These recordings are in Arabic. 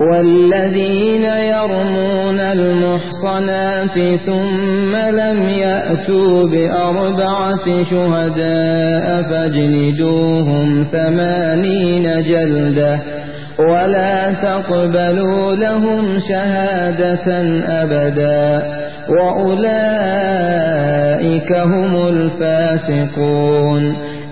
والذين يرمون المحصنات ثم لم يأتوا بأربعة شهداء فاجلدوهم ثمانين جلدة ولا تقبلوا لهم شهادة أبدا وأولئك هم الفاسقون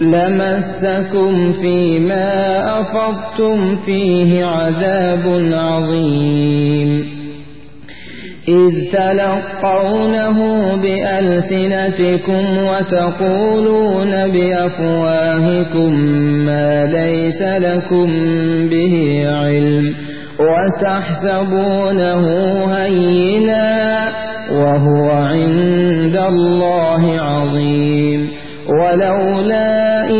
لمسكم فيما أفضتم فيه عذاب عظيم إذ تلقونه بألسنتكم وتقولون بأفواهكم ما ليس لكم به علم وتحسبونه هينا وهو عند الله عظيم ولولا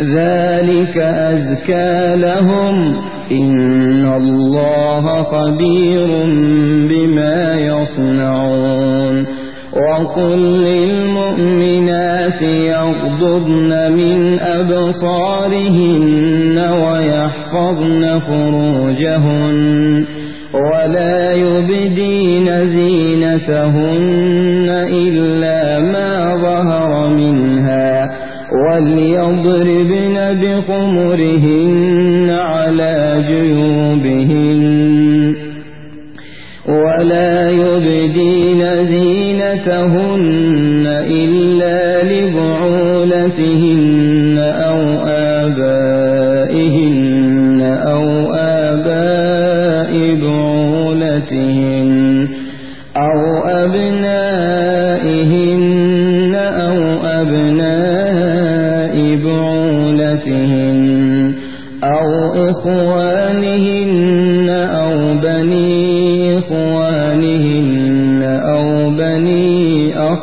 ذلك أزكى لهم. إن الله خبير بما يصنعون. وقل للمؤمنات يغضبن من أبصارهن ويحفظن فروجهن ولا يبدين زينتهن إلا وليضربن بخمرهن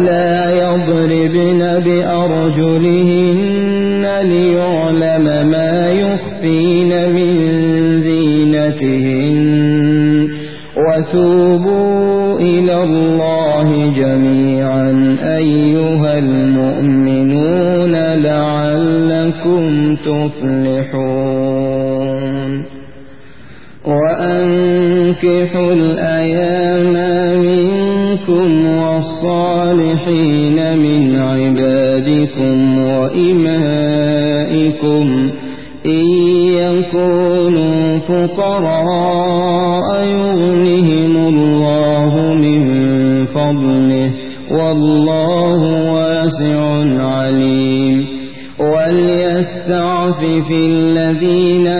ولا يضربن بأرجلهن ليعلم ما يخفين من زينتهن. وتوبوا إلى الله جميعا أيها المؤمنون لعلكم تفلحون. وأنكحوا الأيام منكم والصالحين من عبادكم وإمائكم. إن يكونوا فقراء يغنهم الله من فضله والله واسع عليم. وليستعفف الذين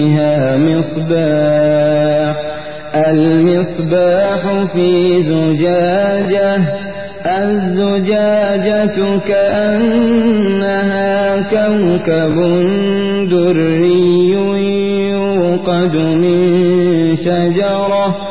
مصباح. المصباح في زجاجة الزجاجة كأنها كوكب دري يوقد من شجرة.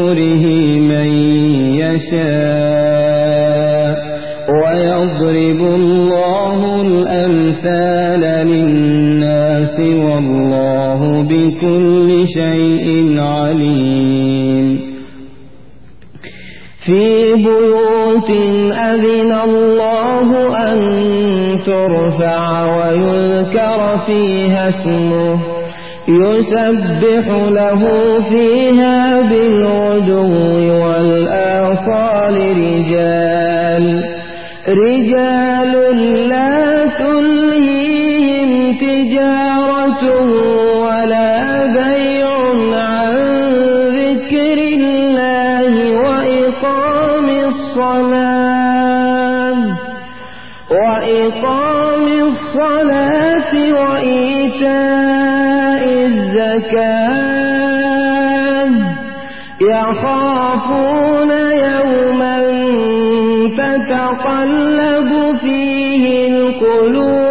من يشاء ويضرب الله الأمثال للناس والله بكل شيء عليم. في بيوت أذن الله أن ترفع ويذكر فيها اسمه يسبح له فيها بالغدو والآصال رجال. رجال لا تلهيهم تجارة ولا بيع عن ذكر الله وإقام الصلاة. وإقام الصلاة وإيتاء الزكاة يخافون يوما تتقلب فيه القلوب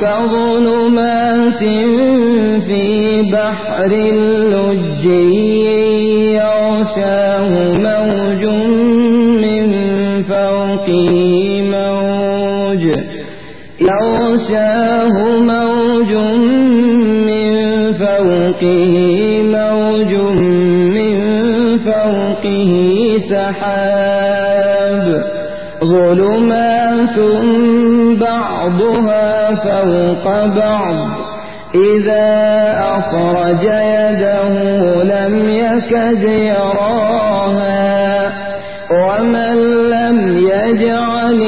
كظلمات في بحر اللج يغشاه موج من فوقه موج يغشاه موج من فوقه موج من فوقه سحاب ظلمات بعضها فوق بعض إذا أخرج يده لم يكد يراها ومن لم يجعل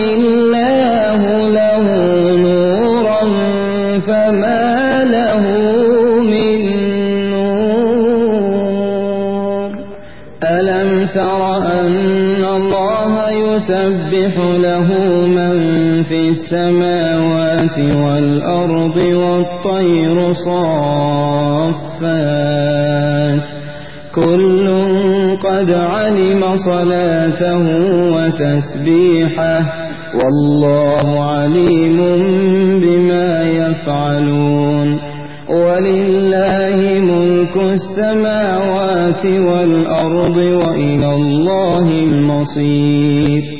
السماوات والأرض والطير صافات كل قد علم صلاته وتسبيحه والله عليم بما يفعلون ولله ملك السماوات والأرض وإلى الله المصير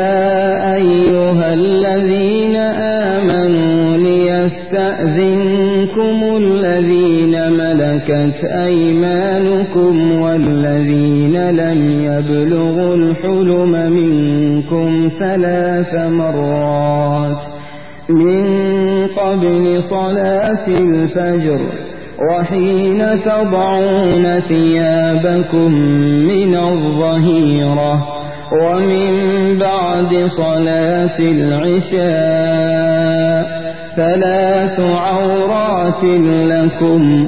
أيمانكم والذين لم يبلغوا الحلم منكم ثلاث مرات من قبل صلاة الفجر وحين تضعون ثيابكم من الظهيرة ومن بعد صلاة العشاء ثلاث عورات لكم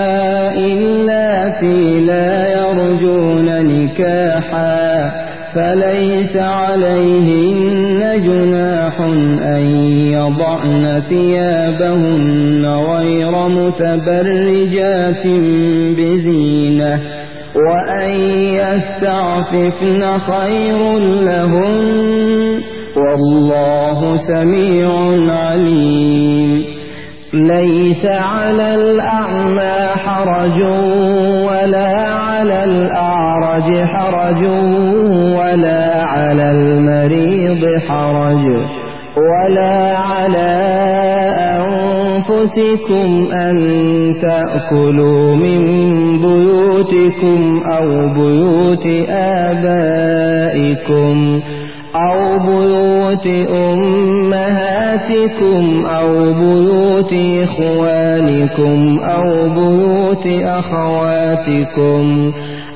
اللاتي لا يرجون نكاحا فليس عليهن جناح أن يضعن ثيابهن غير متبرجات بزينة وأن يستعففن خير لهن والله سميع عليم. ليس على الأعمى حرج ولا على الأعرج حرج ولا على المريض حرج ولا على أنفسكم أن تأكلوا من بيوتكم أو بيوت آبائكم أو بيوت أمهاتكم أو بيوت إخوانكم أو بيوت أخواتكم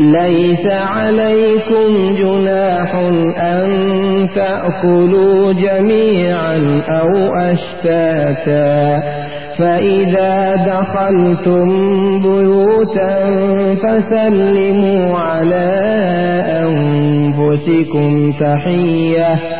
ليس عليكم جناح أن تأكلوا جميعا أو أشتاتا فإذا دخلتم بيوتا فسلموا على أنفسكم تحية